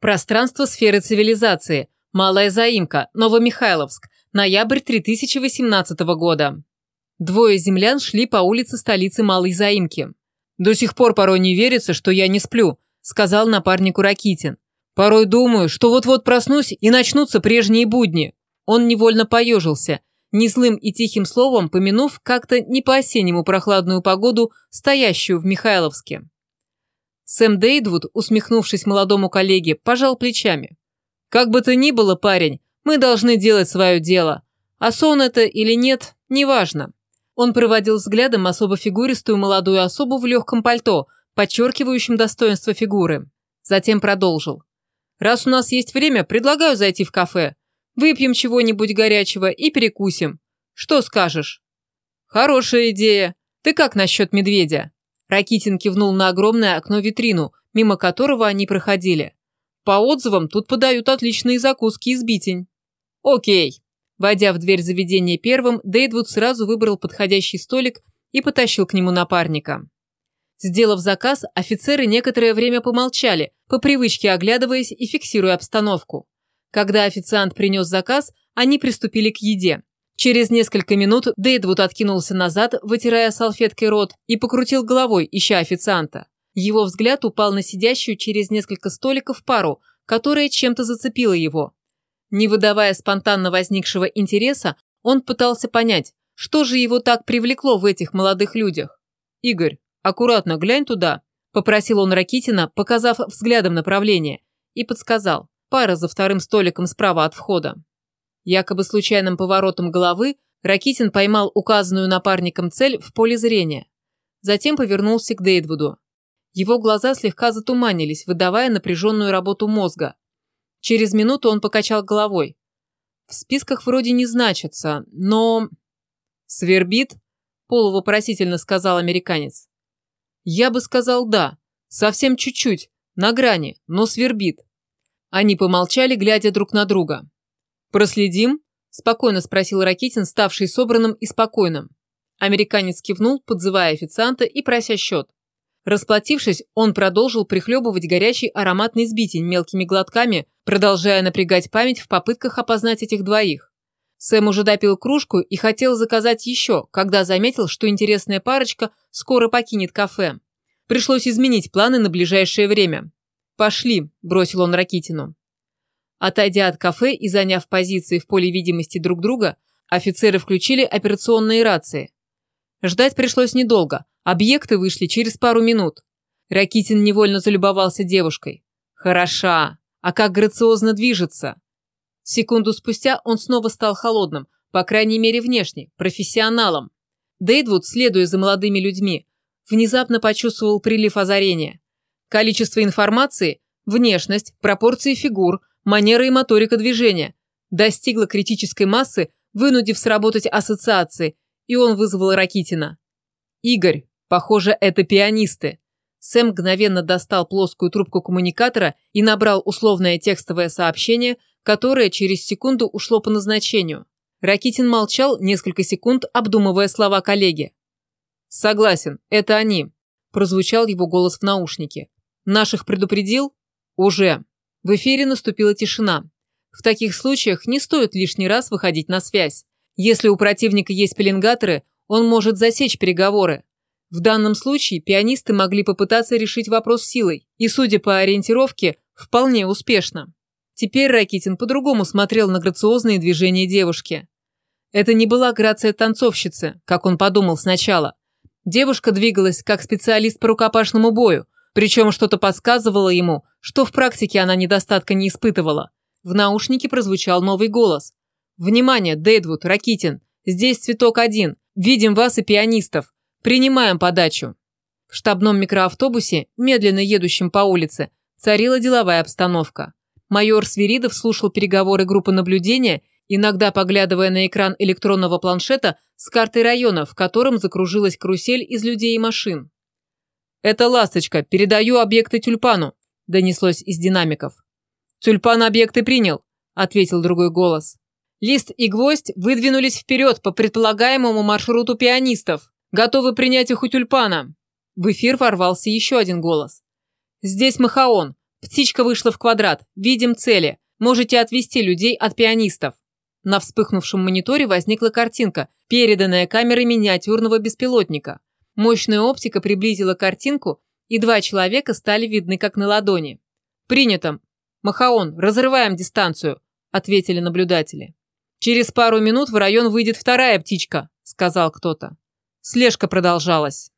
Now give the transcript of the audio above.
Пространство сферы цивилизации. Малая заимка. Новомихайловск. Ноябрь 3018 года. Двое землян шли по улице столицы Малой Заимки. «До сих пор порой не верится, что я не сплю», – сказал напарнику Ракитин. «Порой думаю, что вот-вот проснусь и начнутся прежние будни». Он невольно поежился, незлым и тихим словом помянув как-то не по-осеннему прохладную погоду, стоящую в Михайловске. Сэм Дейдвуд, усмехнувшись молодому коллеге, пожал плечами. «Как бы то ни было, парень, мы должны делать свое дело. А сон это или нет, неважно». Он проводил взглядом особо фигуристую молодую особу в легком пальто, подчеркивающем достоинство фигуры. Затем продолжил. «Раз у нас есть время, предлагаю зайти в кафе. Выпьем чего-нибудь горячего и перекусим. Что скажешь?» «Хорошая идея. Ты как насчет медведя?» Ракитин кивнул на огромное окно-витрину, мимо которого они проходили. По отзывам, тут подают отличные закуски из битень. Окей. Войдя в дверь заведения первым, Дейдвуд сразу выбрал подходящий столик и потащил к нему напарника. Сделав заказ, офицеры некоторое время помолчали, по привычке оглядываясь и фиксируя обстановку. Когда официант принес заказ, они приступили к еде. Через несколько минут Дейдвуд откинулся назад, вытирая салфеткой рот, и покрутил головой, ища официанта. Его взгляд упал на сидящую через несколько столиков пару, которая чем-то зацепила его. Не выдавая спонтанно возникшего интереса, он пытался понять, что же его так привлекло в этих молодых людях. «Игорь, аккуратно глянь туда», – попросил он Ракитина, показав взглядом направление, и подсказал. Пара за вторым столиком справа от входа. Якобы случайным поворотом головы Ракитин поймал указанную напарником цель в поле зрения. Затем повернулся к Дейдвуду. Его глаза слегка затуманились, выдавая напряженную работу мозга. Через минуту он покачал головой. В списках вроде не значится, но... «Свербит?» – полувопросительно сказал американец. «Я бы сказал да. Совсем чуть-чуть, на грани, но свербит». Они помолчали, глядя друг на друга. «Проследим?» – спокойно спросил Ракитин, ставший собранным и спокойным. Американец кивнул, подзывая официанта и прося счет. Расплатившись, он продолжил прихлебывать горячий ароматный сбитень мелкими глотками, продолжая напрягать память в попытках опознать этих двоих. Сэм уже допил кружку и хотел заказать еще, когда заметил, что интересная парочка скоро покинет кафе. Пришлось изменить планы на ближайшее время. «Пошли», – бросил он Ракитину. Отойдя от кафе и заняв позиции в поле видимости друг друга, офицеры включили операционные рации. Ждать пришлось недолго, объекты вышли через пару минут. Ракитин невольно залюбовался девушкой. Хороша, а как грациозно движется. Секунду спустя он снова стал холодным, по крайней мере внешне, профессионалом. Дейдвуд, следуя за молодыми людьми, внезапно почувствовал прилив озарения. Количество информации, внешность, пропорции фигур, манера и моторика движения, достигла критической массы, вынудив сработать ассоциации, и он вызвал Ракитина. «Игорь, похоже, это пианисты». Сэм мгновенно достал плоскую трубку коммуникатора и набрал условное текстовое сообщение, которое через секунду ушло по назначению. Ракитин молчал несколько секунд, обдумывая слова коллеги. «Согласен, это они», – прозвучал его голос в наушнике. «Наших предупредил?» «Уже». В эфире наступила тишина. В таких случаях не стоит лишний раз выходить на связь. Если у противника есть пеленгаторы, он может засечь переговоры. В данном случае пианисты могли попытаться решить вопрос силой, и, судя по ориентировке, вполне успешно. Теперь Ракитин по-другому смотрел на грациозные движения девушки. Это не была грация танцовщицы, как он подумал сначала. Девушка двигалась как специалист по рукопашному бою, причем что-то подсказывало ему, что в практике она недостатка не испытывала. В наушнике прозвучал новый голос. «Внимание, Дэйдвуд, Ракитин, здесь цветок один. Видим вас и пианистов. Принимаем подачу». В штабном микроавтобусе, медленно едущем по улице, царила деловая обстановка. Майор Свиридов слушал переговоры группы наблюдения, иногда поглядывая на экран электронного планшета с картой района, в котором закружилась карусель из людей и машин. «Это «Ласточка», передаю объекты тюльпану», – донеслось из динамиков. «Тюльпан объекты принял», – ответил другой голос. Лист и гвоздь выдвинулись вперед по предполагаемому маршруту пианистов. Готовы принять их у тюльпана. В эфир ворвался еще один голос. «Здесь Махаон. Птичка вышла в квадрат. Видим цели. Можете отвести людей от пианистов. На вспыхнувшем мониторе возникла картинка, переданная камерой миниатюрного беспилотника. Мощная оптика приблизила картинку, и два человека стали видны как на ладони. «Принято. Махаон, разрываем дистанцию», – ответили наблюдатели. «Через пару минут в район выйдет вторая птичка», – сказал кто-то. Слежка продолжалась.